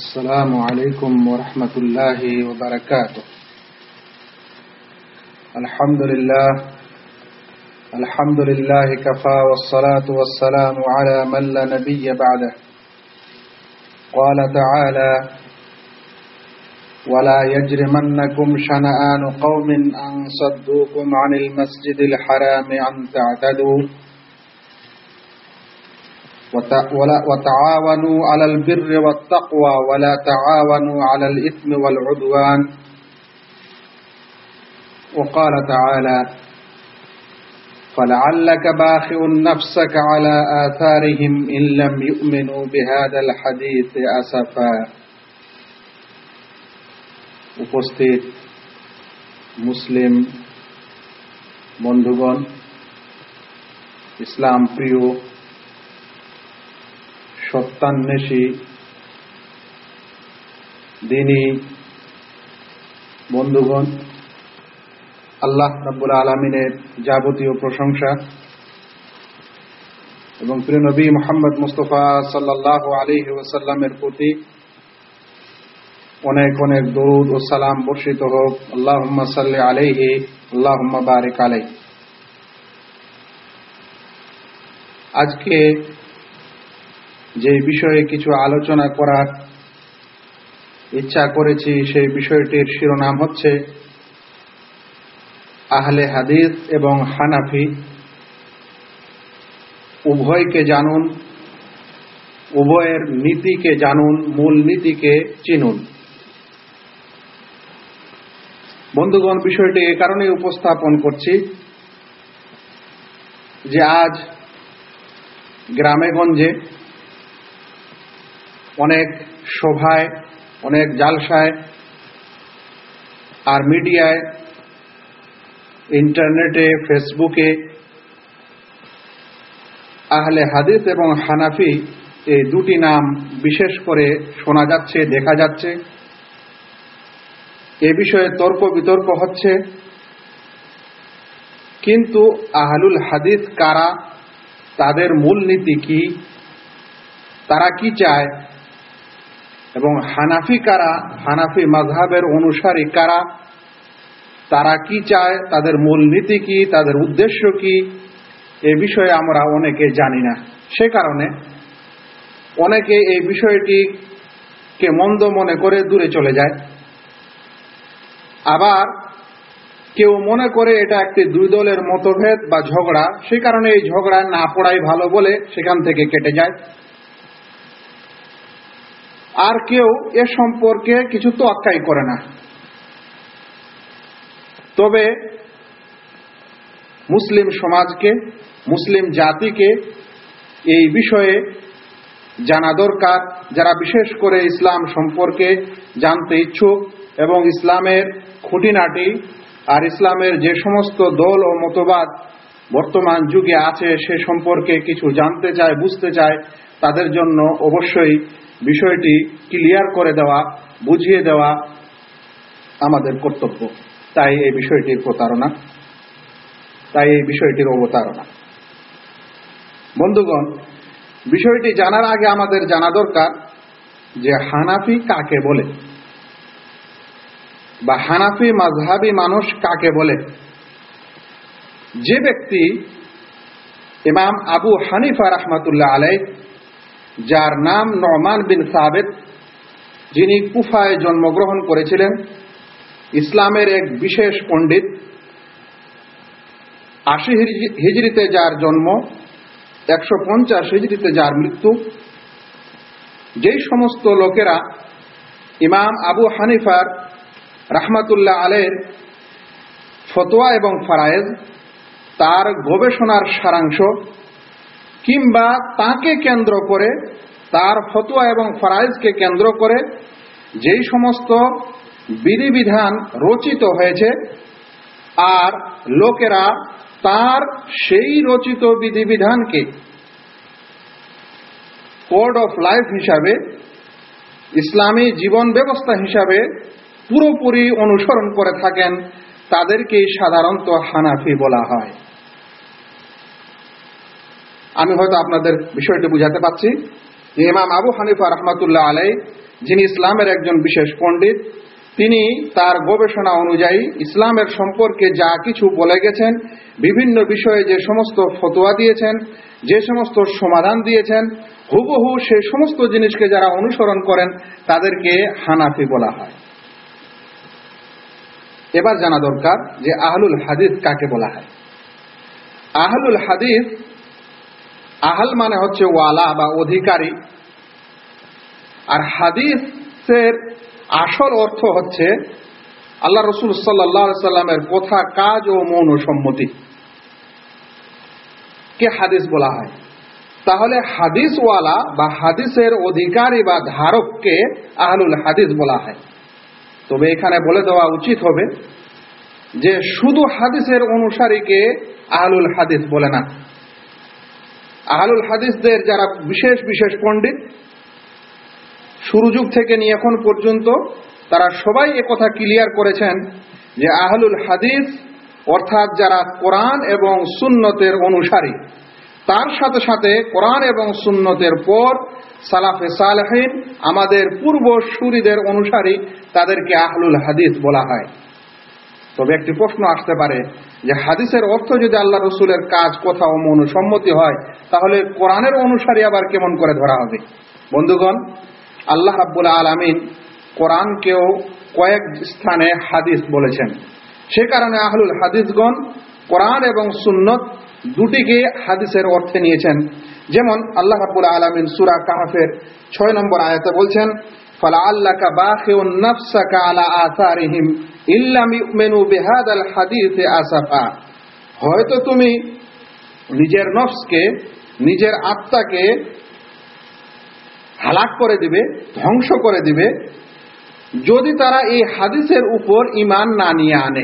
السلام عليكم ورحمة الله وبركاته. الحمد لله الحمد لله كفى والصلاة والسلام على من لا نبي بعده. قال تعالى ولا يجرمنكم شنآن قوم أن صدوكم عن المسجد الحرام أن تعتدوا وتعاونوا على البر والتقوى ولا تعاونوا على الإثم والعدوان وقال تعالى فلعلك باخع نفسك على آثارهم إن لم يؤمنوا بهذا الحديث أسفا উপস্থিত মুসলিম বন্ধুগণ ইসলাম প্রিয় সত্যান্বেষী দিনী বন্ধুগণ, আল্লাহ রাব্বুল আলমিনের যাবতীয় প্রশংসা এবং প্রিয় নবী মোহাম্মদ মুস্তফা সাল্লাহ আলী ওসাল্লামের প্রতি অনেক অনেক দরুদ ও সালাম বর্ষিত হোক। আল্লাহ সাল্লি আলাইহি আল্লাহ বারিক আলাই আজকে যে বিষয়ে কিছু আলোচনা করার ইচ্ছা করেছি, সেই বিষয়টির শিরোনাম হচ্ছে আহলে হাদিস এবং হানাফি। উভয়কে জানুন, উভয়ের নীতিকে জানুন, মূল নীতিকে চিনুন। বন্ধুগণ, বিষয়টি এ কারণে উপস্থাপন করছি যে আজ গ্রামেগঞ্জে অনেক সভায় অনেক জালসায় আর মিডিয়ায়, ইন্টারনেটে, ফেসবুকে আহলে হাদিস এবং হানাফি এই দুটি নাম বিশেষ করে শোনা যাচ্ছে, দেখা যাচ্ছে। এ বিষয়ে তর্ক বিতর্ক হচ্ছে। কিন্তু আহলুল হাদিস কারা? তাদের মূলনীতি কি? তারা কি চায়? এবং হানাফি কারা? হানাফি মাঝহাবের অনুসারী কারা? তারা কি চায়? তাদের মূল নীতি কি? তাদের উদ্দেশ্য কি? এ বিষয়ে আমরা অনেকে জানি না। সে কারণে অনেকে এই বিষয়টিকে মন্দ মনে করে দূরে চলে যায়। আবার কেউ মনে করে এটা একটি দুই দলের মতভেদ বা ঝগড়া, সে কারণে এই ঝগড়া না পড়াই ভালো বলে সেখান থেকে কেটে যায়। আর কেউ এ সম্পর্কে কিছু তো তোয়াক্কাই করে না। তবে মুসলিম সমাজকে, মুসলিম জাতিকে এই বিষয়ে জানা দরকার। যারা বিশেষ করে ইসলাম সম্পর্কে জানতে ইচ্ছুক এবং ইসলামের খুঁটিনাটি আর ইসলামের যে সমস্ত দল ও মতবাদ বর্তমান যুগে আছে সে সম্পর্কে কিছু জানতে চায়, বুঝতে চায়, তাদের জন্য অবশ্যই বিষয়টি ক্লিয়ার করে দেওয়া, বুঝিয়ে দেওয়া আমাদের কর্তব্য। তাই এই বিষয়টির প্রতারণা, তাই এই বিষয়টির অবতারণা। বন্ধুগণ, বিষয়টি জানার আগে আমাদের জানা দরকার যে হানাফি কাকে বলে? বা হানাফি মাঝহাবি মানুষ কাকে বলে? যে ব্যক্তি ইমাম আবু হানিফা রহমাতুল্লাহ আলাই যার নাম নমান বিন সাবেদ যিনি কুফায় জন্মগ্রহণ করেছিলেন, ইসলামের এক বিশেষ পণ্ডিত। আশি হিজড়িতে যার জন্ম, একশো পঞ্চাশ হিজড়িতে যার মৃত্যু। যেই সমস্ত লোকেরা ইমাম আবু হানিফার রাহমাতুল্লাহ আলের ফতোয়া এবং ফারায়েজ, তার গবেষণার সারাংশ কিংবা তাকে কেন্দ্র করে, তার ফতোয়া এবং ফরাইজকে কেন্দ্র করে যেই সমস্ত বিধিবিধান রচিত হয়েছে, আর লোকেরা তার সেই রচিত বিধিবিধানকে কোড অফ লাইফ হিসাবে, ইসলামী জীবন ব্যবস্থা হিসাবে পুরোপুরি অনুসরণ করে থাকেন, তাদেরকেই সাধারণত হানাফি বলা হয়। আমি হয়তো আপনাদের বিষয়টি বুঝাতে পারছি। ইমাম আবু হানিফা রহমাতুল্লাহ আলাই যিনি ইসলামের একজন বিশেষ পণ্ডিত, তিনি তার গবেষণা অনুযায়ী ইসলামের সম্পর্কে যা কিছু বলে গেছেন, বিভিন্ন বিষয়ে যে সমস্ত ফতোয়া দিয়েছেন, যে সমস্ত সমাধান দিয়েছেন, হুবহু সে সমস্ত জিনিসকে যারা অনুসরণ করেন, তাদেরকে হানাফি বলা হয়। এবার জানা দরকার যে আহলুল হাদিস কাকে বলা হয়। আহলুল হাদিস আহল মানে হচ্ছে ওয়ালা বা অধিকারী। আর হাদিসের আসল অর্থ হচ্ছে আল্লাহ রসুল সাল্লাহ সাল্লামের কথা, কাজ ও মৌন সম্মতি। কে হাদিস বলা হয়? তাহলে হাদিসওয়ালা বা হাদিসের অধিকারী বা ধারককে আহলুল হাদিস বলা হয়। তবে এখানে বলে দেওয়া উচিত হবে যে শুধু হাদিসের অনুসারীকে আহলুল হাদিস বলে না। আহলুল হাদিসদের যারা বিশেষ বিশেষ পণ্ডিত শুরু যুগ থেকে নিয়ে এখন পর্যন্ত তারা সবাই একথা ক্লিয়ার করেছেন যে আহলুল হাদিস অর্থাৎ যারা কোরআন এবং সুন্নতের অনুসারী, তার সাথে সাথে কোরআন এবং সুন্নতের পর সালাফে সালহীন, আমাদের পূর্ব সুরীদের অনুসারী তাদেরকে আহলুল হাদিস বলা হয়। তবে একটি প্রশ্ন আসতে পারে যে হাদিসের অর্থ যদি আল্লাহ রসুলের কাজ, কথা ও মনুসম্মতি হয়, তাহলে কোরআনের অনুসারী আবার কেমন করে ধরা হবে? বন্ধুগণ, আল্লাহ রাব্বুল আলমিন কোরআনকেও কয়েক স্থানে হাদিস বলেছেন। সে কারণে আহলুল হাদিসগণ কোরআন এবং সুন্নত দুটিকে হাদিসের অর্থে নিয়েছেন। যেমন আল্লাহ রাব্বুল আলমিন সুরা কাহাফের ছয় নম্বর আয়াতে বলছেন ফলা আল্লাকা বাখিউন নাফসাকা আলা আসারিহিম ইল্লাম ইউমিনু বিহাদাল হাদিসে আসাফা। হয়তো তুমি নিজের নফসকে, নিজের আত্মাকে হালাক করে দিবে, ধ্বংস করে দিবে, যদি তারা এই হাদিসের উপর ইমান না নিয়ে আনে।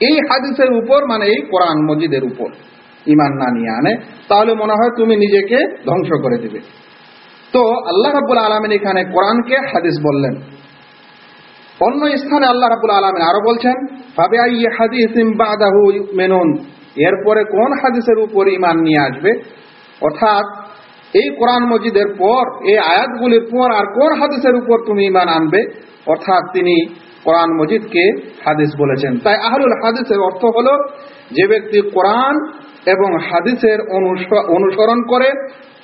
এই হাদিসের উপর মানে এই কোরআন মজিদের উপর। ইমান না নিয়ে আনে, তাহলে মনে হয় তুমি নিজেকে ধ্বংস করে দিবে। তো আল্লাহ রাবুল আলমিন এখানে কোরআনকে হাদিস বললেন। অন্য স্থানে আল্লাহ রাবুল আলমিন আরও বলছেন ভাবে হাদিস মেনুন এরপরে কোন হাদিসের উপর ইমান নিয়ে আসবে? অর্থাৎ এই কোরআন মজিদের পর, এই আয়াতগুলির পর আর কোন হাদিসের উপর তুমি ইমান আনবে? অর্থাৎ তিনি কোরআন মজিদকে হাদিস বলেছেন। তাই আহলুল হাদিসের অর্থ হলো, যে ব্যক্তি কোরআন এবং হাদিসের অনুসরণ করে,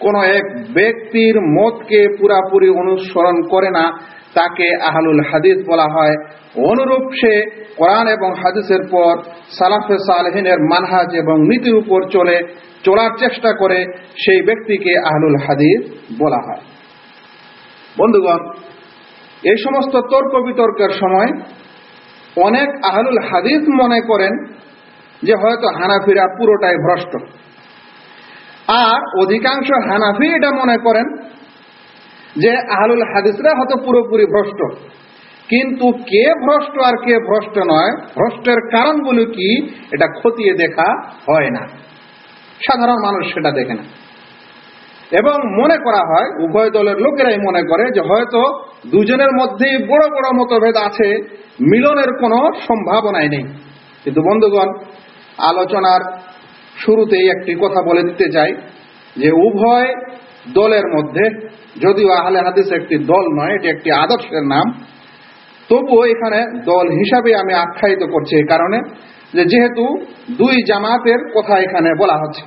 কোন এক ব্যক্তির মতকে পুরাপুরি অনুসরণ করে না, তাকে আহলুল হাদিস বলা হয়। অনুরূপ সে কোরআন এবং হাদিসের পর সালাফে সালহিনের মানহাজ এবং নীতির উপর চলে, চলার চেষ্টা করে সেই ব্যক্তিকে আহলুল হাদিস বলা হয়। বন্ধুগণ, এই সমস্ত তর্ক বিতর্কের সময় অনেক আহলুল হাদিস মনে করেন যে হয়তো হানাফিরা পুরোটাই ভ্রষ্ট। আর অধিকাংশ হানাফি এটা মনে করেন যে আহলুল হাদিসরা হয়তো পুরোপুরি ভ্রষ্ট। কিন্তু কে ভ্রষ্ট আর কে ভ্রষ্ট নয়, ভ্রষ্টের কারণগুলো কি এটা খতিয়ে দেখা হয় না। সাধারণ মানুষ সেটা দেখে না। এবং মনে করা হয়, উভয় দলের লোকেরাই মনে করে যে হয়তো দুজনের মধ্যেই বড় বড় মতভেদ আছে, মিলনের কোনো সম্ভাবনাই নেই। কিন্তু বন্ধুগণ আলোচনার শুরুতেই একটি কথা বলে দিতে চাই যে উভয় দলের মধ্যে, যদিও আহলে হাদিস একটি দল নয়, এটি একটি আদর্শের নাম, তবুও এখানে দল হিসাবে আমি আখ্যায়িত করছি এই কারণে যে যেহেতু দুই জামাতের কথা এখানে বলা হচ্ছে,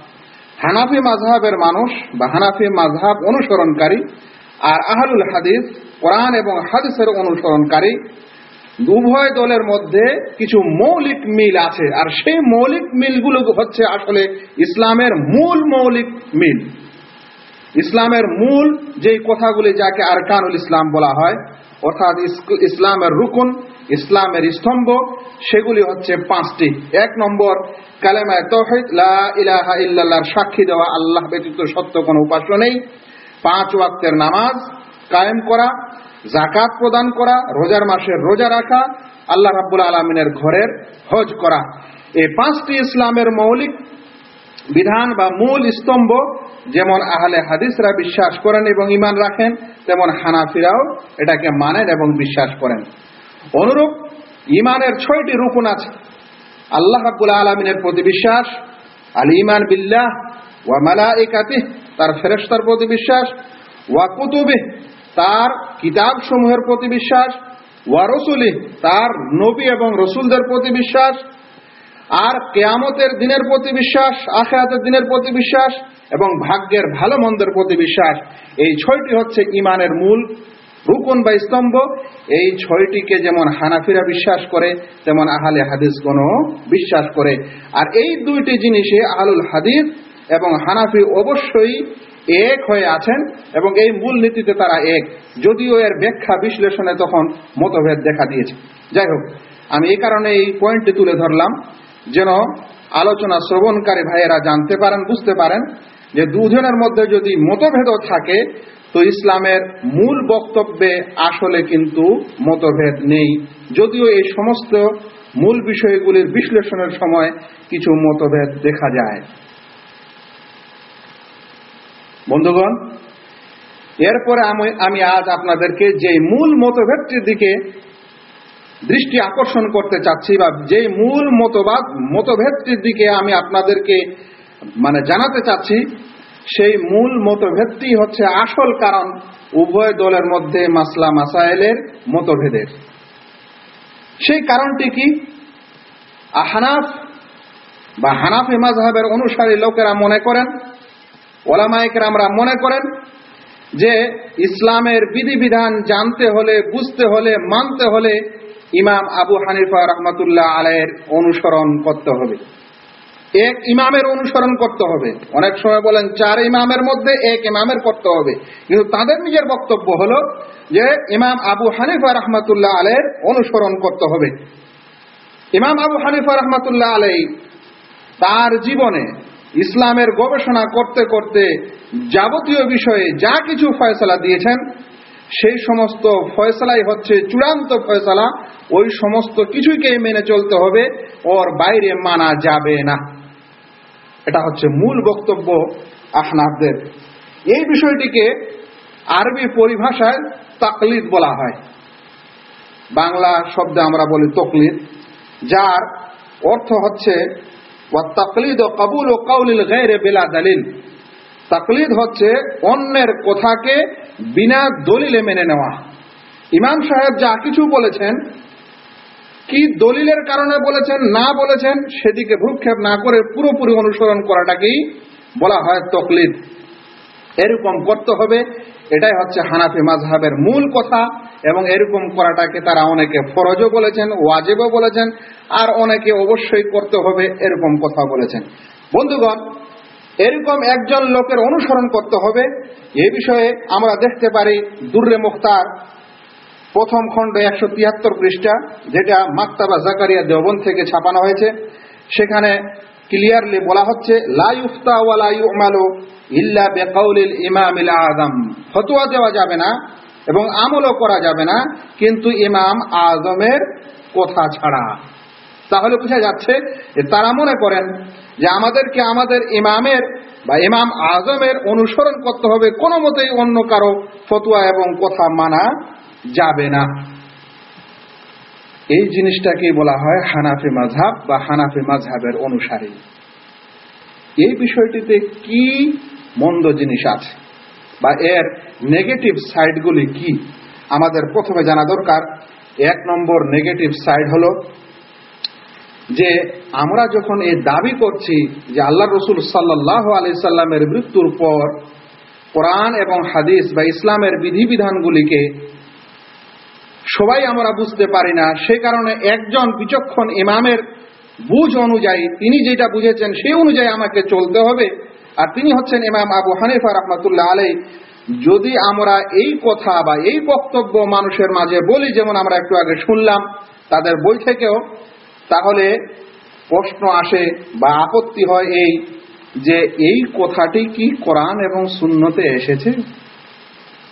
হানাফি মাঝহাবের মানুষ বা হানাফি মাঝহাব অনুসরণকারী আর আহলুল হাদিস, কোরআন এবং হাদিসের অনুসরণকারী উভয় দলের মধ্যে কিছু মৌলিক মিল আছে। আর সেই মৌলিক মিলগুলো হচ্ছে আসলে ইসলামের মূল মৌলিক মিল। ইসলামের মূল যেই কথাগুলি যাকে আরকানুল ইসলাম বলা হয়, অর্থাৎ ইসলামের রুকুন, ইসলামের স্তম্ভ, সেগুলি হচ্ছে পাঁচটি। এক নম্বর, কালেমায় তহিদ, লা ইলাহা ইল্লাল্লাহর সাক্ষী দেওয়া, আল্লাহ ব্যতীত সত্য কোনো উপাস্য নেই। পাঁচ ওয়াক্তের নামাজ কায়েম করা জাকাত প্রদান করা, রোজার মাসের রোজা রাখা, আল্লাহ রাব্বুল আলমিনের ঘরের হজ করা। এই পাঁচটি ইসলামের মৌলিক বিধান বা মূল স্তম্ভ যেমন আহলে হাদিসরা বিশ্বাস করেন এবং ইমান রাখেন, তেমন হানাফিরাও এটাকে মানেন এবং বিশ্বাস করেন। অনুরূপ ইমানের ছয়টি রুকুন আছে। আল্লাহ রাব্বুল আলমিনের প্রতি বিশ্বাস, আল ইমান বিল্লাহ ওয়া মালা তার ফেরেস্তার প্রতি বিশ্বাস, ওয়া কুতুবে তার কিতাব সমূহের প্রতি বিশ্বাস ওয়ারসুলি তার নবী এবং রসুলদের প্রতি বিশ্বাস, আর কেয়ামতের দিনের প্রতি বিশ্বাস, আখেরাতের দিনের প্রতি বিশ্বাস এবং ভাগ্যের ভালো মন্দের প্রতি বিশ্বাস। এই ছয়টি হচ্ছে ইমানের মূল রুকন বা স্তম্ভ। এই ছয়টিকে যেমন হানাফিরা বিশ্বাস করে, তেমন আহলে হাদিসগণ বিশ্বাস করে। আর এই দুইটি জিনিসে আহলুল হাদিস এবং হানাফি অবশ্যই এক হয়ে আছেন এবং এই মূল নীতিতে তারা এক। যদিও এর ব্যাখ্যা বিশ্লেষণে তখন মতভেদ দেখা দিয়েছে। যাই হোক, আমি এই কারণে এই পয়েন্টটি তুলে ধরলাম, যেন আলোচনা শ্রবণকারী ভাইয়েরা জানতে পারেন, বুঝতে পারেন যে দুজনের মধ্যে যদি মতভেদও থাকে, তো ইসলামের মূল বক্তব্যে আসলে কিন্তু মতভেদ নেই। যদিও এই সমস্ত মূল বিষয়গুলির বিশ্লেষণের সময় কিছু মতভেদ দেখা যায়। বন্ধুগণ, এরপরে আমি আজ আপনাদেরকে যে মূল মতভেদটির দিকে দৃষ্টি আকর্ষণ করতে চাচ্ছি বা যে মূল মতবাদ, মতভেদটির দিকে আমি আপনাদেরকে মানে জানাতে চাচ্ছি, সেই মূল মতভেদটি হচ্ছে আসল কারণ উভয় দলের মধ্যে মাসলা মাসাইলের মতভেদের। সেই কারণটি কি? আহানাফ বা হানাফি মাজহাবের অনুসারী লোকেরা মনে করেন ওলামাইকের আমরা মনে করেন যে ইসলামের বিধিবিধান জানতে হলে, বুঝতে হলে, মানতে হলে ইমাম আবু হানিফা রহমতুল্লাহ আলাইয়ের অনুসরণ করতে হবে। এক ইমামের অনুসরণ করতে হবে। অনেক সময় বলেন চার ইমামের মধ্যে এক ইমামের করতে হবে। কিন্তু তাদের নিজের বক্তব্য হলো যে ইমাম আবু হানিফা রহমতুল্লাহ আলের অনুসরণ করতে হবে। ইমাম আবু হানিফা রহমতুল্লাহ আলাই তার জীবনে ইসলামের গবেষণা করতে করতে যাবতীয় বিষয়ে যা কিছু ফয়সলা দিয়েছেন, সেই সমস্ত ফয়সলাই হচ্ছে চূড়ান্ত ফয়সলা। ওই সমস্ত কিছুকে মেনে চলতে হবে, ওর বাইরে মানা যাবে না। এটা হচ্ছে মূল বক্তব্য আহনাফদের। এই বিষয়টিকে আরবি পরিভাষায় তাকলিদ বলা হয়। বাংলা শব্দে আমরা বলি তকলিদ, যার অর্থ হচ্ছে তাকলিদ ও কাবুল ও কাউলিল গায়রে বেলা দালিল। তাকলিদ হচ্ছে অন্যের কথাকে বিনা দলিলে মেনে নেওয়া। ইমাম সাহেব যা কিছু বলেছেন, কি দলিলের কারণে বলেছেন, না বলেছেন, সেদিকে ভ্রুক্ষেপ না করে পুরোপুরি অনুসরণ করাটাকেই বলা হয় তকলিদ। এরকম করতে হবে এটাই হচ্ছে হানাফি মাজহাবের মূল কথা এবং এরকম করাটাকে তারা অনেকে ফরজও বলেছেন, ওয়াজেবও বলেছেন, আর অনেকে অবশ্যই করতে হবে এরকম কথা বলেছেন। বন্ধুগণ, এরকম একজন লোকের অনুসরণ করতে হবে, এ বিষয়ে আমরা দেখতে পারি দুর্রে মুখতার প্রথম খণ্ড একশো তিয়াত্তর পৃষ্ঠা, যেটা মাক্তাবা জাকারিয়া দেওবন থেকে ছাপানো হয়েছে। সেখানে ক্লিয়ারলি বলা হচ্ছে লাইফতা ইমামিল আজম ফতোয়া দেওয়া যাবে না এবং আমলও করা যাবে না, কিন্তু ইমাম আজমের কথা ছাড়া। তাহলে বোঝা যাচ্ছে যে তারা মনে করেন যে আমাদেরকে আমাদের ইমামের বা ইমাম আজমের অনুসরণ করতে হবে কোনো মতেই অন্য কারও ফতুয়া এবং কথা মানা যাবে না। এই জিনিসটাকেই বলা হয় হানাফে মাঝহাব বা হানাফে মাঝহাবের অনুসারী। এই বিষয়টিতে কি মন্দ জিনিস আছে বা এর নেগেটিভ সাইডগুলি কি? আমাদের প্রথমে জানা দরকার, এক নম্বর নেগেটিভ সাইড হলো যে আমরা যখন এই দাবি করছি যে আল্লাহ রসুল সাল্লাহ আলি সাল্লামের মৃত্যুর পর কোরআন এবং হাদিস বা ইসলামের বিধিবিধানগুলিকে সবাই আমরা বুঝতে পারি না। সে কারণে একজন বিচক্ষণ ইমামের বুঝ অনুযায়ী তিনি যেটা বুঝেছেন সেই অনুযায়ী আমাকে চলতে হবে। আর তিনি হচ্ছেন ইমাম আবু হানিফা রহমতুল্লাহ আলাই যদি আমরা এই কথা বা এই বক্তব্য মানুষের মাঝে বলি, যেমন আমরা একটু আগে শুনলাম তাদের বই থেকেও, তাহলে প্রশ্ন আসে বা আপত্তি হয় এই যে এই কথাটি কি কোরআন এবং শূন্যতে এসেছে?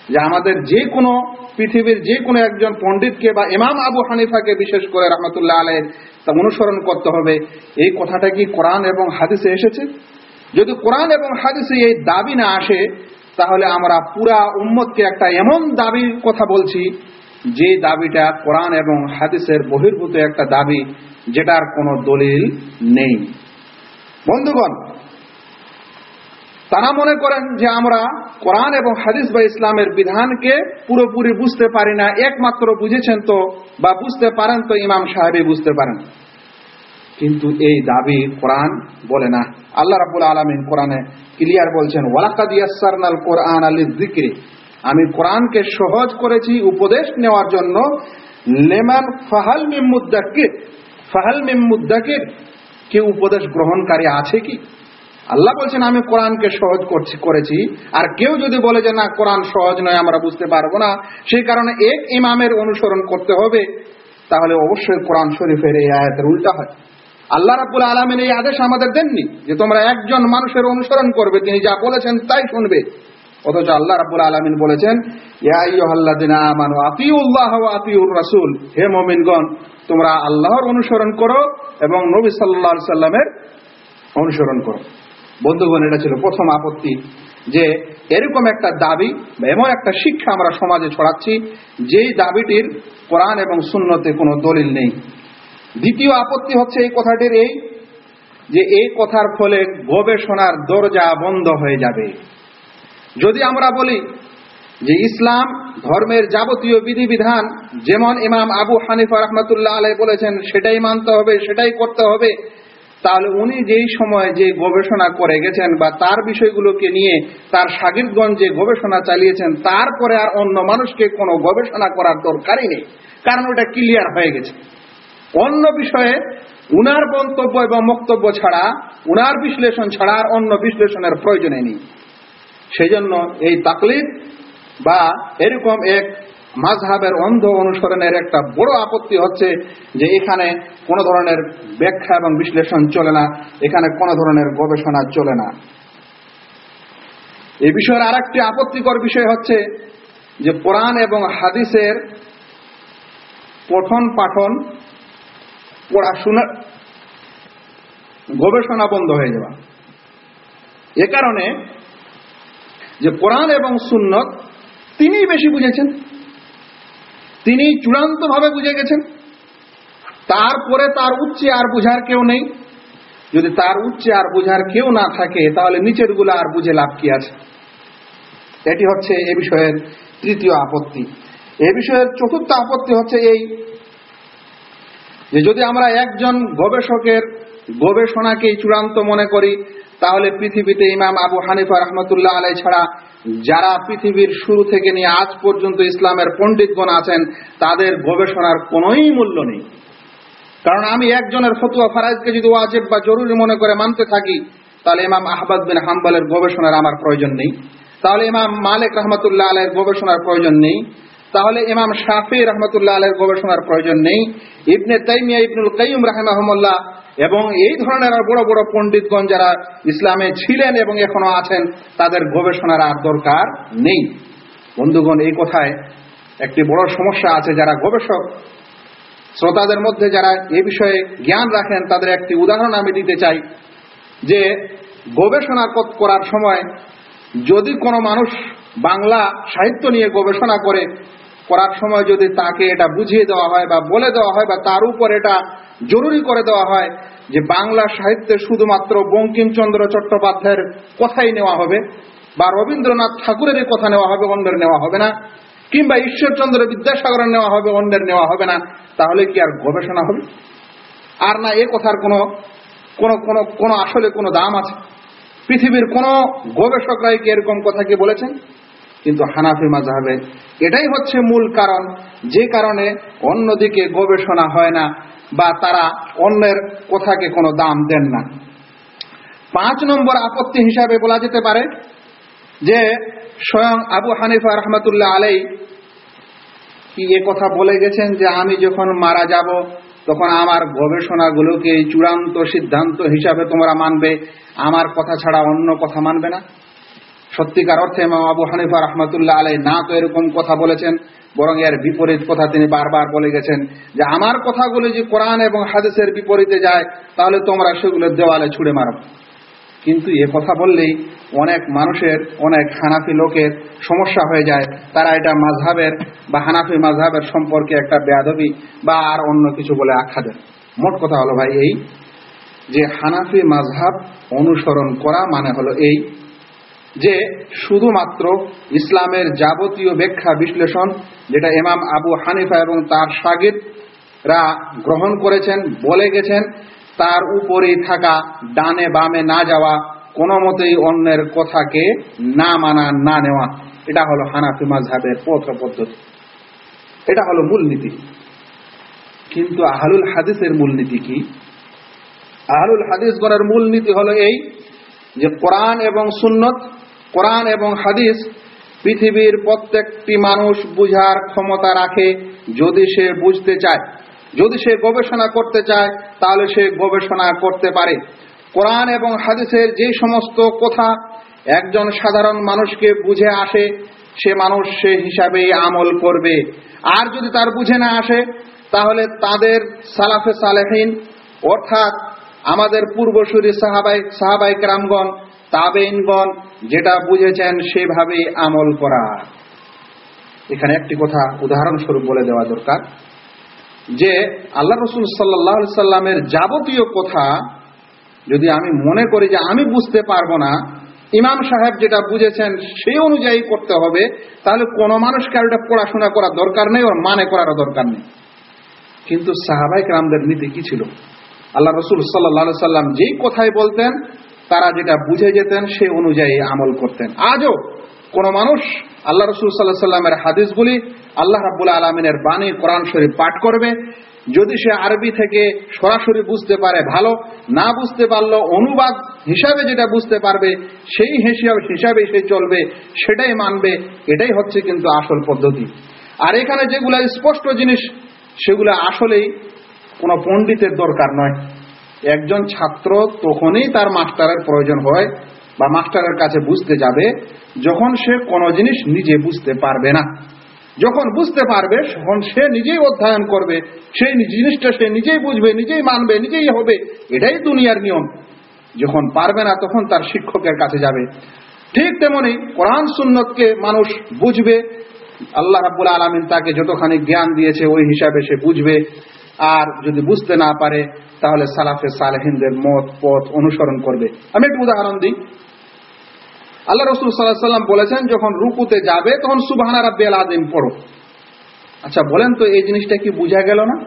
যে আমাদের যে কোনো পৃথিবীর যে কোনো একজন পণ্ডিতকে বা ইমাম আবু হানিফাকে বিশেষ করে রহমতুল্লাহ আলের তা অনুসরণ করতে হবে। এই কথাটা কি কোরআন এবং হাদিসে এসেছে? যদি কোরআন এবং হাদিসে এই দাবি না আসে, তাহলে আমরা পুরা উম্মতকে একটা এমন দাবির কথা বলছি, যে দাবিটা কোরআন এবং হাদিসের বহির্ভূত একটা দাবি, যেটার কোনো দলিল নেই। বন্ধুগণ তারা মনে করেন যে আমরা কোরআন এবং হাদিস বা ইসলামের বিধানকে পুরোপুরি বুঝতে পারি না, একমাত্র বুঝেছেন তো বা বুঝতে পারেন তো ইমাম সাহেবই বুঝতে পারেন। কিন্তু এই দাবি কোরআন বলে না। আল্লাহ রাবুল আলমিন কোরআনে ক্লিয়ার বলছেন, ওয়ালাকাদ ইয়াসসারনাল কোরআন আলী জিক্রি আমি কোরআনকে সহজ করেছি উপদেশ নেওয়ার জন্য। লেমান ফাহাল মিম মুদ্দাকির ফাহাল মিম মুদ্দাকির কেউ উপদেশ গ্রহণকারী আছে কি? আল্লাহ বলছেন, আমি কোরআনকে সহজ করছি, করেছি। আর কেউ যদি বলে যে, না, কোরআন সহজ নয়, আমরা বুঝতে পারব না। সেই কারণে এক ইমামের অনুসরণ করতে হবে, তাহলে অবশ্যই কোরআন শরীফের এই আয়াতের উল্টা হয়। আল্লাহ রাবুল আলমের এই আদেশ আমাদের দেননি যে, তোমরা একজন মানুষের অনুসরণ করবে, তিনি যা বলেছেন তাই শুনবে। অথচ আল্লাহ রাবুল আলমিন বলেছেন রাসুল। হে মোমিনগণ, তোমরা আল্লাহর অনুসরণ করো এবং নবী সাল্লা সাল্লামের অনুসরণ করো। বন্ধুগণ, এটা ছিল প্রথম আপত্তি যে এরকম একটা দাবি এমন একটা শিক্ষা আমরা সমাজে ছড়াচ্ছি, যেই দাবিটির কোরআন এবং শূন্যতে কোনো দলিল নেই। দ্বিতীয় আপত্তি হচ্ছে এই কথাটির এই যে এই কথার ফলে গবেষণার দরজা বন্ধ হয়ে যাবে। যদি আমরা বলি যে ইসলাম ধর্মের যাবতীয় বিধিবিধান, যেমন ইমাম আবু হানিফা রহমতুল্লাহ আলাই বলেছেন, সেটাই মানতে হবে, সেটাই করতে হবে তাহলে উনি যেই সময় যে গবেষণা করে গেছেন বা তার বিষয়গুলোকে নিয়ে তার সাগিরগঞ্জ যে গবেষণা চালিয়েছেন, তারপরে আর অন্য মানুষকে কোনো গবেষণা করার দরকারই নেই, কারণ ওটা ক্লিয়ার হয়ে গেছে। অন্য বিষয়ে উনার মন্তব্য এবং বক্তব্য ছাড়া, উনার বিশ্লেষণ ছাড়া আর অন্য বিশ্লেষণের প্রয়োজনে নেই। সেই জন্য এই তাকলিদ বা এরকম এক মাঝহাবের অন্ধ অনুসরণের একটা বড় আপত্তি হচ্ছে যে এখানে কোনো ধরনের ব্যাখ্যা এবং বিশ্লেষণ চলে না, এখানে কোনো ধরনের গবেষণা চলে না। এই বিষয়ের আর একটি আপত্তিকর বিষয় হচ্ছে যে কোরআন এবং হাদিসের পঠন পাঠন পড়াশোনা গবেষণা বন্ধ হয়ে যাওয়া। এ কারণে যে কোরআন এবং সুন্নত তিনি বেশি বুঝেছেন। তিনি চূড়ান্তভাবে বুঝে গেছেন। তারপরে তার উচ্চে আর বুঝার কেউ নেই। যদি তার উচ্চে আর বুঝার কেউ না থাকে, তাহলে নিচেরগুলো আর বুঝে লাভ কি আছে? এটি হচ্ছে এ বিষয়ের তৃতীয় আপত্তি। এ বিষয়ের চতুর্থ আপত্তি হচ্ছে এই যে যদি আমরা একজন গবেষকের গবেষণাকেই চূড়ান্ত মনে করি তাহলে পৃথিবীতে ইমাম আবু হানিফা রহমতুল্লাহ আলাই ছাড়া যারা পৃথিবীর শুরু থেকে নিয়ে আজ পর্যন্ত ইসলামের পণ্ডিতগণ আছেন, তাদের গবেষণার কোনোই মূল্য নেই। কারণ আমি একজনের ফতুয়া ফারাইজকে যদি ওয়াজেব বা জরুরি মনে করে মানতে থাকি, তাহলে ইমাম আহবাদ বিন হাম্বালের গবেষণার আমার প্রয়োজন নেই। তাহলে ইমাম মালিক রহমতুল্লাহ আলের গবেষণার প্রয়োজন নেই। তাহলে ইমাম শাফি রহমতুল্লাহ আলের গবেষণার প্রয়োজন নেই। ইবনে তাইমিয়া, ইবনুল কাইম রাহমাহমুল্লাহ এবং এই ধরনের বড় বড় পণ্ডিতগণ যারা ইসলামে ছিলেন এবং এখনও আছেন, তাদের গবেষণার আর দরকার নেই। বন্ধুগণ, এই কথায় একটি বড় সমস্যা আছে। যারা গবেষক, শ্রোতাদের মধ্যে যারা এ বিষয়ে জ্ঞান রাখেন, তাদের একটি উদাহরণ আমি দিতে চাই যে, গবেষণা করার সময় যদি কোনো মানুষ বাংলা সাহিত্য নিয়ে গবেষণা করে করার সময় যদি তাকে এটা বুঝিয়ে দেওয়া হয় বা বলে দেওয়া হয় বা তার উপর এটা জরুরি করে দেওয়া হয় যে বাংলা সাহিত্যে শুধুমাত্র বঙ্কিমচন্দ্র চট্টোপাধ্যায়ের কথাই নেওয়া হবে বা রবীন্দ্রনাথ ঠাকুরের কথা নেওয়া হবে, অন্যের নেওয়া হবে না, কিংবা ঈশ্বরচন্দ্র বিদ্যাসাগরের নেওয়া হবে, অন্যের নেওয়া হবে না, তাহলে কি আর গবেষণা হবে? আর না, এ কথার কোনো কোনো কোনো কোনো আসলে কোনো দাম আছে? পৃথিবীর কোন গবেষকরাই কি এরকম কথা কি বলেছেন? কিন্তু হানাফি মাঝাবে এটাই হচ্ছে মূল কারণ। যে কারণে অন্যদিকে গবেষণা হয় না বা তারা অন্যের কথাকে কোনো দাম দেন না। পাঁচ নম্বর আপত্তি হিসাবে বলা যেতে পারে যে, স্বয়ং আবু হানিফা রহমতুল্লাহ আলাই কি এ কথা বলে গেছেন যে, আমি যখন মারা যাব, তখন আমার গবেষণাগুলোকে চূড়ান্ত সিদ্ধান্ত হিসাবে তোমরা মানবে। আমার কথা ছাড়া অন্য কথা মানবে না। সত্যিকার অর্থে ইমাম আবু হানিফা রহমতুল্লাহ আলাই না তো এরকম কথা বলেছেন, বরং এর বিপরীত কথা তিনি বারবার বলে গেছেন যে, আমার কথাগুলো যে কোরআন এবং হাদিসের বিপরীতে যায়, তাহলে তোমরা সেগুলো দেওয়ালে ছুড়ে মারো। কিন্তু এ কথা বললেই অনেক মানুষের, অনেক হানাফি লোকের সমস্যা হয়ে যায়। তারা এটা মাঝহাবের বা হানাফি মাঝহাবের সম্পর্কে একটা বেয়াদবি বা আর অন্য কিছু বলে আখ্যা দেন মোট কথা হলো ভাই এই যে, হানাফি মাঝহাব অনুসরণ করা মানে হলো এই যে শুধুমাত্র ইসলামের যাবতীয় ব্যাখ্যা বিশ্লেষণ, যেটা ইমাম আবু হানিফা এবং তার সাগিদরা গ্রহণ করেছেন, বলে গেছেন, তার উপরেই থাকা ডানে বামে না যাওয়া কোনো মতেই অন্যের কথাকে না মানা, না নেওয়া, এটা হলো হানাফি মাঝহাবের পথ পদ্ধতি। এটা হলো মূলনীতি কিন্তু আহলুল হাদিসের মূলনীতি কি? আহলুল হাদিস হাদিসগণের মূলনীতি হলো এই যে কোরআন এবং সুন্নত কোরআন এবং হাদিস পৃথিবীর প্রত্যেকটি মানুষ বুঝার ক্ষমতা রাখে যদি সে বুঝতে চায়। যদি সে গবেষণা করতে চায়, তাহলে সে গবেষণা করতে পারে। কোরআন এবং হাদিসের যে সমস্ত কথা একজন সাধারণ মানুষকে বুঝে আসে, সে মানুষ সে হিসাবে আমল করবে। আর যদি তার বুঝে না আসে, তাহলে তাদের সালাফে সালেহীন, অর্থাৎ আমাদের পূর্বসূরি সাহাবাই সাহাবাই ক্রামগণ, তাবেইনগণ যেটা বুঝেছেন সেভাবেই আমল করা। এখানে একটি কথা উদাহরণস্বরূপ বলে দেওয়া দরকার, যে আল্লাহ রসুল সাল্লাহ সাল্লামের যাবতীয় কথা যদি আমি মনে করি যে আমি বুঝতে পারব না, ইমাম সাহেব যেটা বুঝেছেন সেই অনুযায়ী করতে হবে, তাহলে কোন মানুষকে আর এটা পড়াশোনা করার দরকার নেই, ওর মানে করারও দরকার নেই। কিন্তু সাহাবাই রামদের নীতি কি ছিল? আল্লাহ রসুল সাল্লা সাল্লাম যেই কথাই বলতেন তারা যেটা বুঝে যেতেন, সে অনুযায়ী আমল করতেন। আজও কোন মানুষ আল্লাহ রসুল সাল্লাহ সাল্লামের হাদিসগুলি আল্লাহ রাবুল আলমিনের বাণী কোরআন শরীফ পাঠ করবে। যদি সে আরবি থেকে সরাসরি বুঝতে পারে ভালো, না বুঝতে পারল অনুবাদ হিসাবে যেটা বুঝতে পারবে, সেই হিসাবে সে চলবে, সেটাই মানবে, এটাই হচ্ছে কিন্তু আসল পদ্ধতি। আর এখানে যেগুলো স্পষ্ট জিনিস, সেগুলো আসলেই কোনো পণ্ডিতের দরকার নয়। একজন ছাত্র তখনই তার মাস্টারের প্রয়োজন হয় বা মাস্টারের কাছে বুঝতে যাবে, যখন সে কোনো জিনিস নিজে বুঝতে পারবে না। যখন বুঝতে পারবে, তখন সে নিজেই অধ্যয়ন করবে, সেই জিনিসটা সে নিজেই বুঝবে, নিজেই মানবে, নিজেই হবে, এটাই দুনিয়ার নিয়ম। যখন পারবে না, তখন তার শিক্ষকের কাছে যাবে। ঠিক তেমনি কোরআন সুন্নতকে মানুষ বুঝবে, আল্লাহ রাবুল আলমিন তাকে যতখানি জ্ঞান দিয়েছে, ওই হিসাবে সে বুঝবে। আর যদি বুঝতে না পারে, তাহলে সালাফে সালেহিনদের মত পথ অনুসরণ করবে। আমি একটু উদাহরণ দিই। আল্লাহ রসুল সাল্লাহ সাল্লাম বলেছেন, যখন রুকুতে যাবে, তখন সুবাহানা রাব্বিয়াল আদিম পড়ো। আচ্ছা বলেন তো, এই জিনিসটা কি বুঝা গেল না?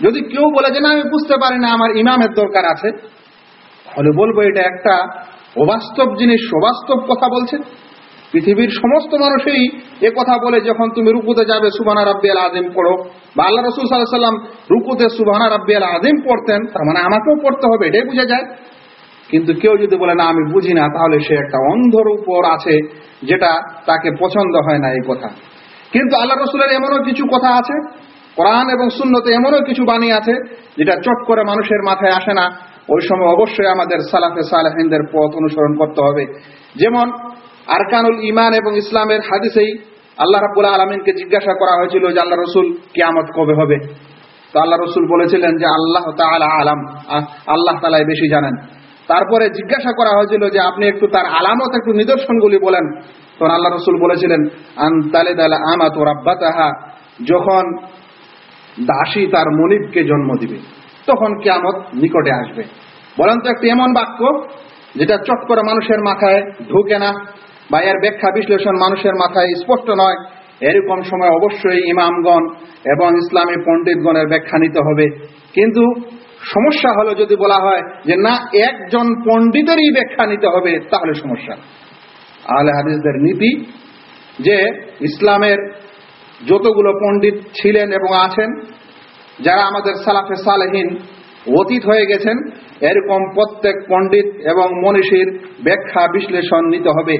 যদি কেউ বলে যে, না, আমি বুঝতে পারি না, আমার ইমামের দরকার আছে, তাহলে বলব, এটা একটা অবাস্তব জিনিস অবাস্তব কথা বলছে। পৃথিবীর সমস্ত মানুষই এ কথা বলে যখন তুমি রুকুতে যাবে সুবানা রাব্বিয়াল আজিম পড়ো। বা আল্লাহ রসুল সাল্লাহ সাল্লাম রুকুতে সুবানা রাব্বিয়াল আজিম পড়তেন, তার মানে আমাকেও পড়তে হবে, এটাই বোঝা যায়। কিন্তু কেউ যদি বলে, না, আমি বুঝি না, তাহলে সে একটা অন্ধর উপর আছে যেটা তাকে পছন্দ হয় না এই কথা। কিন্তু আল্লাহ রসুলের এমনও কিছু কথা আছে, কোরআন এবং শূন্যতে এমনও কিছু বাণী আছে, যেটা চট করে মানুষের মাথায় আসে না। ওই সময় অবশ্যই আমাদের সালাফে সালাহিনদের পথ অনুসরণ করতে হবে। যেমন আরকানুল ইমান এবং ইসলামের হাদিসেই আল্লাহ রাবুল্লাহ আলমিনকে জিজ্ঞাসা করা হয়েছিল যে আল্লাহ রসুল কেয়ামত কবে হবে? তো আল্লাহ রসুল বলেছিলেন যে আল্লাহ তালা আলাম আল্লাহ তালাই বেশি জানেন। তারপরে জিজ্ঞাসা করা হয়েছিল যে আপনি একটু তার আলামত, একটু নিদর্শনগুলি বলেন। তখন আল্লাহ রসুল বলেছিলেন আমাত রাব্বাতাহা যখন দাসী তার মনিবকে জন্ম দিবে, তখন কেয়ামত নিকটে আসবে। বলেন তো একটি এমন বাক্য, যেটা চট করে মানুষের মাথায় ঢুকে না। বা এর ব্যাখ্যা বিশ্লেষণ মানুষের মাথায় স্পষ্ট নয়। এরকম সময় অবশ্যই ইমামগণ এবং ইসলামী পণ্ডিতগণের ব্যাখ্যা নিতে হবে। কিন্তু সমস্যা হলো যদি বলা হয় যে না, একজন পণ্ডিতেরই ব্যাখ্যা নিতে হবে, তাহলে সমস্যা। আহলে হাদিসদের নীতি যে ইসলামের যতগুলো পণ্ডিত ছিলেন এবং আছেন, যারা আমাদের সালাফে সালেহীন অতীত হয়ে গেছেন, এরকম প্রত্যেক পণ্ডিত এবং মনীষীর ব্যাখ্যা বিশ্লেষণ নিতে হবে।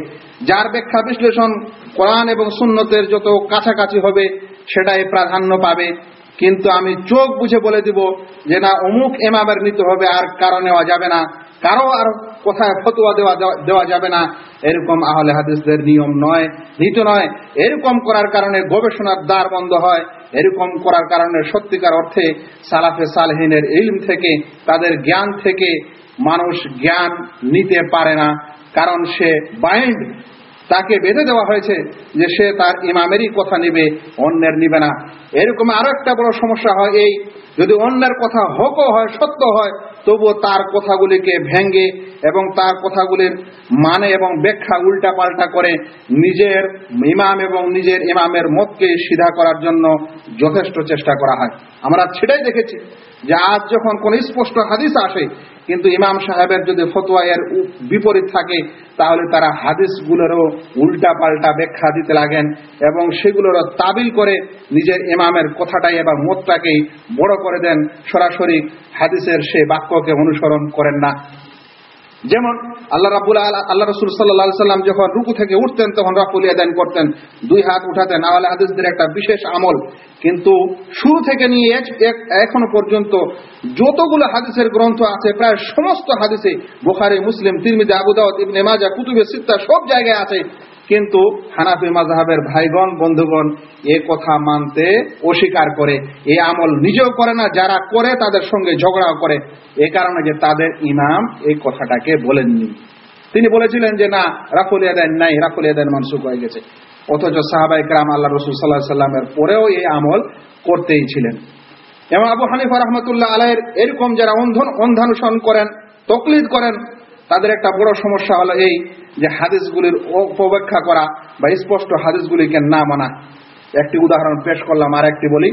যার ব্যাখ্যা বিশ্লেষণ কোরআন এবং সুন্নতের যত কাছাকাছি হবে, সেটাই প্রাধান্য পাবে। কিন্তু আমি চোখ বুঝে বলে দিব যে না, অমুক এমামের নিতে হবে আর কারও নেওয়া যাবে না, কারও আর কোথায় ফতুয়া দেওয়া দেওয়া যাবে না। এরকম আহলে হাদিসদের নিয়ম নয়, নীতি নয়। এরকম করার কারণে গবেষণার দ্বার বন্ধ হয়। এরকম করার কারণে সত্যিকার অর্থে সালাফে সালহিনের ইলম থেকে, তাদের জ্ঞান থেকে মানুষ জ্ঞান নিতে পারে না। কারণ সে বাইন্ড। তাকে বেঁধে দেওয়া হয়েছে যে সে তার ইমামেরই কথা নিবে, অন্যের নিবে না। এরকম আরও একটা বড় সমস্যা হয় এই, যদি অন্যের কথা হকও হয় সত্য হয় তবুও তার কথাগুলিকে ভেঙ্গে এবং তার কথাগুলির মানে এবং ব্যাখ্যা উল্টা পাল্টা করে নিজের ইমাম এবং নিজের ইমামের মতকে সিধা করার জন্য যথেষ্ট চেষ্টা করা হয়। আমরা সেটাই দেখেছি যে আজ যখন কোন স্পষ্ট হাদিস আসে কিন্তু ইমাম সাহেবের যদি ফতোয়া এর বিপরীত থাকে, তাহলে তারা হাদিসগুলোরও উল্টা পাল্টা ব্যাখ্যা দিতে লাগেন এবং সেগুলোরও তাবিল করে নিজের ইমামের কথাটাই এবার মতটাকেই বড় করে দেন। সরাসরি হাদিসের সে বাক্যকে অনুসরণ করেন না। যেমন আল্লাহ রাবুল আল্লাহ রসুল সাল্লাহ সাল্লাম যখন রুকু থেকে উঠতেন, তখন রাফুল ইয়াদান করতেন। দুই হাত উঠাতেন। আওয়াল হাদিসদের একটা বিশেষ আমল। কিন্তু শুরু থেকে নিয়ে এখনও পর্যন্ত যতগুলো হাদিসের গ্রন্থ আছে, প্রায় সমস্ত হাদিসে বোখারে, মুসলিম তিরমিদে আবু দাউদ, ইবনে মাজা কুতুবে সিত্তা সব জায়গায় আছে। কিন্তু হানাফি মাজহাবের ভাইগণ, বন্ধুগণ এ কথা মানতে অস্বীকার করে, এ আমল নিজেও করে না, যারা করে তাদের সঙ্গে ঝগড়াও করে। এ কারণে যে তাদের ইমাম এই কথাটাকে বলেননি। তিনি বলেছিলেন যে, না, রাফুল ইয়াদান নাই, রাফুল ইয়াদান মানসুক হয়ে গেছে। অথচ সাহাবাই কালাম আল্লাহ রসুল সাল্লাহ সাল্লামের পরেও এই আমল করতেই ছিলেন। এবং আবু হানিফা রহমতুল্লাহ আলাইয়ের এরকম যারা অন্ধন অন্ধানুসরণ করেন, তকলিদ করেন, তাদের একটা বড় সমস্যা হলো এই যে হাদিসগুলির অপব্যাখ্যা করা বা স্পষ্ট হাদিসগুলিকে না মানা। একটি উদাহরণ পেশ করলাম আর একটি বলি।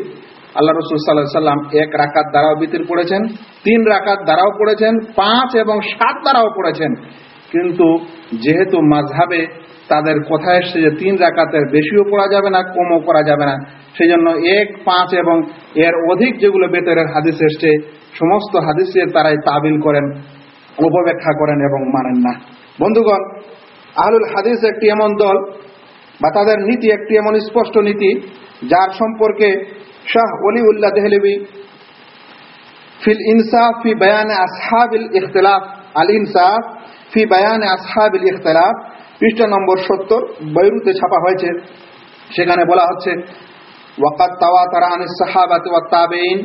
আল্লাহ রসুল সাল্লাহ সাল্লাম এক রাকাত দ্বারাও বিতির পড়েছেন, তিন রাকাত দ্বারাও পড়েছেন, পাঁচ এবং সাত দ্বারাও পড়েছেন। কিন্তু যেহেতু মাঝহাবে তাদের কথা এসছে যে তিন রাকাতের বেশিও পড়া যাবে না, কমও করা যাবে না সেই জন্য এক, পাঁচ এবং এর অধিক যেগুলো বেতরের হাদিস এসছে, সমস্ত হাদিসের তারাই তাবিল করেন উপব্যাখ্যা করেন এবং মানেন না। বন্ধুগণ আহলুল হাদিস একটি এমন দল বা তাদের নীতি একটি এমন স্পষ্ট নীতি যার সম্পর্কে শাহ অলি উল্লাহ দেহলেবি ফিল ইনসাফ ফি বয়ান আসহাবিল ইখতিলাফ, আল ইনসাফ ফি বয়ান আসহাবিল ইখতিলাফ, পৃষ্ঠা নম্বর সত্তর, বৈরুতে ছাপা হয়েছে। সেখানে বলা হচ্ছে ওয়াকাত তাওয়াতারা আনিস সাহাবাত ওয়া তাবেইন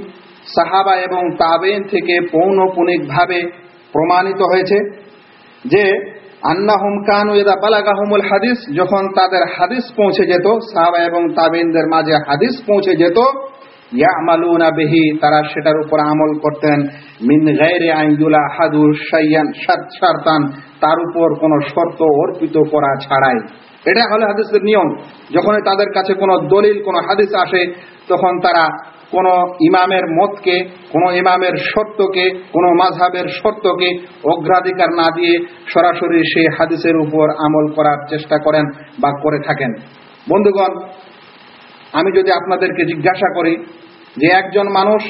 সাহাবা এবং তাবেইন থেকে পৌনপুনিকভাবে প্রমাণিত হয়েছে যে আন্নাহুম কানু ইদা বালাগাহুমুল হাদিস, যখন তাদের হাদিস পৌঁছে যেত, সাহাবা এবং তাবেইনদের মাঝে হাদিস পৌঁছে যেত, ইয়ামালুনা বিহি, তারা সেটার উপর আমল করতেন, মিন গায়রে আইয়ুলা হাদু শাইয়ান শারতান, তার উপর কোনো শর্ত অর্পিত করা ছাড়াই। এটা হলো হাদিসের নিয়ম। যখন তাদের কাছে কোনো দলিল, কোনো হাদিস আসে, তখন তারা কোন ইমামের মতকে, কোন ইমামের শর্তকে, কোন মাঝহাবের শর্তকে অগ্রাধিকার না দিয়ে সরাসরি সেই হাদিসের উপর আমল করার চেষ্টা করেন বা করে থাকেন। বন্ধুগণ, আমি যদি আপনাদেরকে জিজ্ঞাসা করি যে একজন মানুষ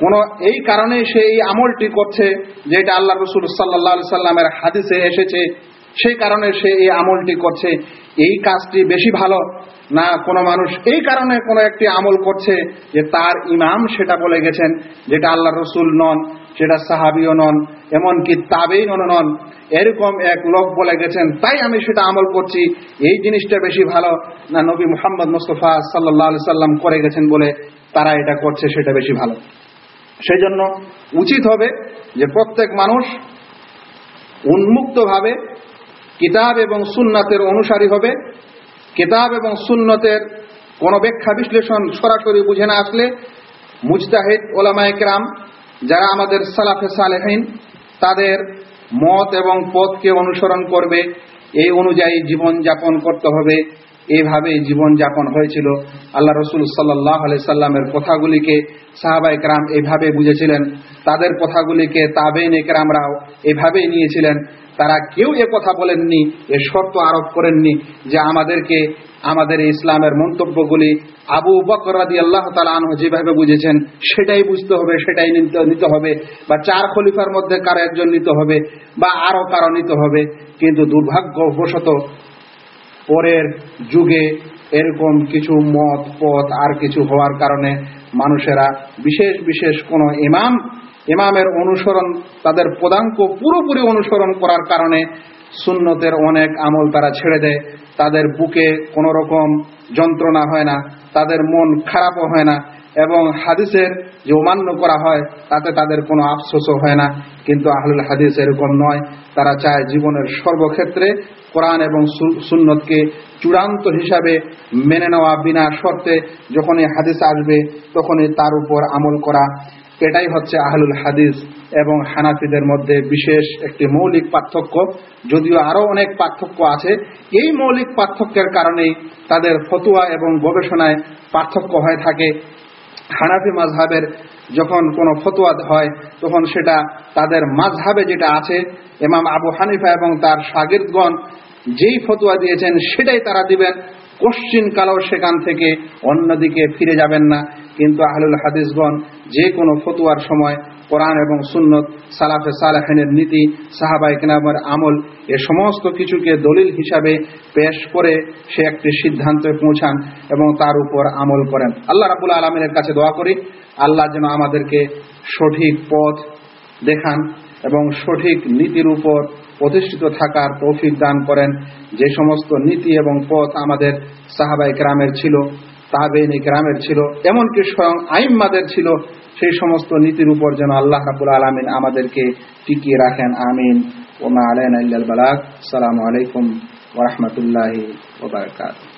কোন এই কারণে সে এই আমলটি করছে যেটা আল্লাহ রসুল সাল্লাহ সাল্লামের হাদিসে এসেছে সেই কারণে সে এই আমলটি করছে। এই কাজটি বেশি ভালো না কোনো মানুষ এই কারণে কোনো একটি আমল করছে যে তার ইমাম সেটা বলে গেছেন, যেটা আল্লাহ রসুল নন, সেটা সাহাবিও নন, এমনকি তাবেই নন। নন এরকম এক লোক বলে গেছেন, তাই আমি সেটা আমল করছি, এই জিনিসটা বেশি ভালো না নবী মোহাম্মদ মুস্তফা সাল্লাহ সাল্লাম করে গেছেন বলে তারা এটা করছে, সেটা বেশি ভালো। সেই জন্য উচিত হবে যে প্রত্যেক মানুষ উন্মুক্তভাবে কিতাব এবং সুন্নাতের অনুসারী হবে। কিতাব এবং সুন্নতের কোনো ব্যাখ্যা বিশ্লেষণ সরাসরি বুঝে না আসলে মুজতাহিদ ওলামায় কেরাম যারা আমাদের সালাফে সালেহীন, তাদের মত এবং পথকে অনুসরণ করবে। এই অনুযায়ী জীবন যাপন করতে হবে। এইভাবে জীবন যাপন হয়েছিল। আল্লাহ রসুল সাল্লাহ আলি সাল্লামের কথাগুলিকে সাহাবা একরাম এইভাবে বুঝেছিলেন। তাদের কথাগুলিকে তাবেন একরামরাও এভাবেই নিয়েছিলেন। তারা কেউ এ কথা বলেননি, এ শর্ত আরোপ করেননি যে আমাদেরকে, আমাদের ইসলামের মন্তব্যগুলি আবু বকর রাদি আল্লাহ তালু যেভাবে বুঝেছেন, সেটাই বুঝতে হবে, সেটাই নিতে হবে। বা চার খলিফার মধ্যে কারও একজন নিতে হবে, বা আরও কারও নিতে হবে। কিন্তু দুর্ভাগ্যবশত পরের যুগে এরকম কিছু মত, পথ আর কিছু হওয়ার কারণে মানুষেরা বিশেষ বিশেষ কোন ইমাম ইমামের অনুসরণ, তাদের পদাঙ্ক পুরোপুরি অনুসরণ করার কারণে সুন্নতের অনেক আমল তারা ছেড়ে দেয়। তাদের বুকে কোন রকম যন্ত্রণা হয় না, তাদের মন খারাপও হয় না এবং হাদিসের যে অমান্য করা হয়, তাতে তাদের কোনো আফসোসও হয় না। কিন্তু আহলুল হাদিস এরকম নয়। তারা চায় জীবনের সর্বক্ষেত্রে কোরআন এবং সুন্নতকে চূড়ান্ত হিসাবে মেনে নেওয়া বিনা শর্তে যখনই হাদিস আসবে, তখনই তার উপর আমল করা। এটাই হচ্ছে আহলুল হাদিস এবং হানাফিদের মধ্যে বিশেষ একটি মৌলিক পার্থক্য। যদিও আরও অনেক পার্থক্য আছে, এই মৌলিক পার্থক্যের কারণেই তাদের ফতুয়া এবং গবেষণায় পার্থক্য হয়ে থাকে। হানাফি মাঝহাবের যখন কোনো ফতোয়া হয়, তখন সেটা তাদের মাঝহাবে যেটা আছে এমাম আবু হানিফা এবং তার শাগিরগণ যেই ফতোয়া দিয়েছেন সেটাই তারা দিবেন। কোশ্চিন কালো সেখান থেকে অন্যদিকে ফিরে যাবেন না। কিন্তু আহলুল হাদিসগণ যে কোনো ফতুয়ার সময় কোরআন এবং সুন্নত, সালাফে সালাহিনের নীতি সাহাবাই কেনামের আমল, এ সমস্ত কিছুকে দলিল হিসাবে পেশ করে সে একটি সিদ্ধান্তে পৌঁছান এবং তার উপর আমল করেন। আল্লাহ রাবুল আলমিনের কাছে দোয়া করি, আল্লাহ যেন আমাদেরকে সঠিক পথ দেখান এবং সঠিক নীতির উপর প্রতিষ্ঠিত থাকার তৌফিক দান করেন। যে সমস্ত নীতি এবং পথ আমাদের সাহাবাই গ্রামের ছিল তাহবেন গ্রামের ছিল, এমনকি স্বয়ং আইম্মাদের ছিল, সেই সমস্ত নীতির উপর যেন আল্লাহ রাবুল আলমিন আমাদেরকে টিকিয়ে রাখেন, আমিন। ওমা আলেন আল্লাহ বালাক সালামু আলাইকুম ওরহমতুল্লাহ ওবরকাত